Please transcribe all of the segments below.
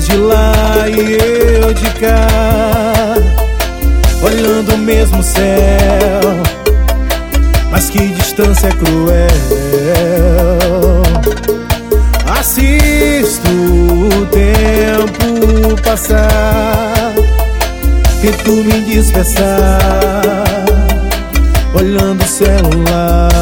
de lá e eu de cá, olhando o mesmo céu. Mas que distância cruel. Assisto o tempo passar, e tu me dispersar, olhando o celular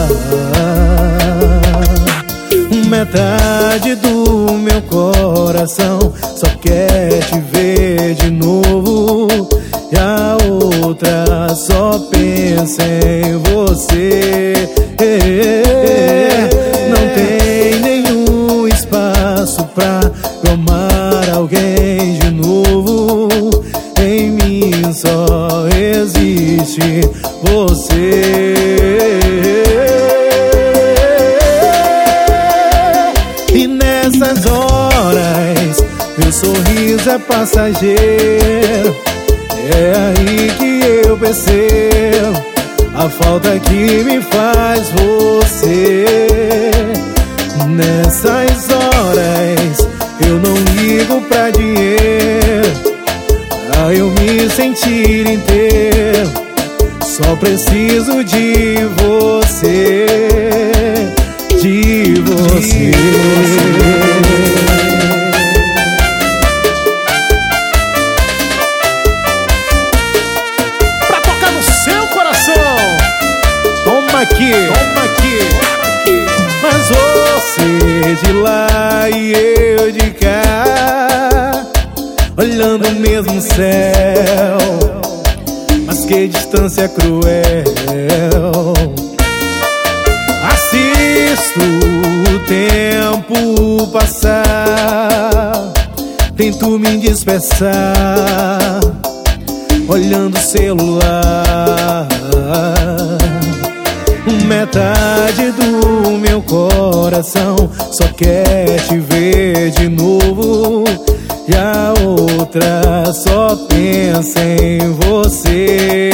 metade do meu coração só quer te ver de novo e a outra só pensa em você. Não tem nenhum espaço pra amar alguém de novo. Em mim só existe você. nessas horas Meu sorriso é passageiro. É aí que eu percebo A falta que me faz você. Nessas horas Eu não ligo pra dinheiro Pra eu me sentir inteiro. Só preciso de você aqui, toma aqui, toma aqui. Mas você de lá e eu de cá, olhando o mesmo céu. Mas que distância cruel. Assisto o tempo passar, tento me dispersar, olhando o celular Metade do meu coração. Só quer te ver de novo. E a outra só pensa em você.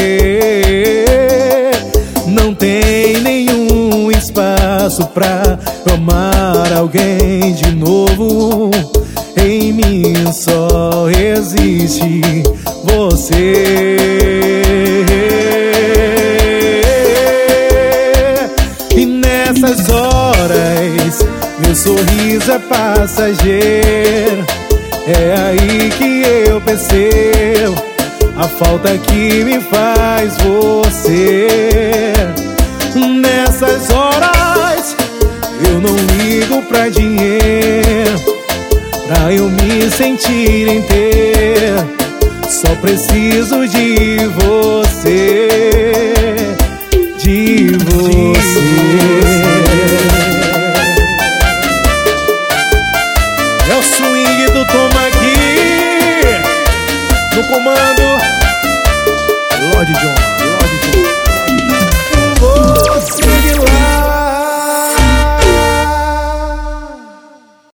Não tem nenhum espaço pra amar alguém de novo. Em mim só existe você é passageiro É aí que eu percebo A falta que me faz você. Nessas horas Eu não ligo pra dinheiro Pra eu me sentir inteiro Só preciso de você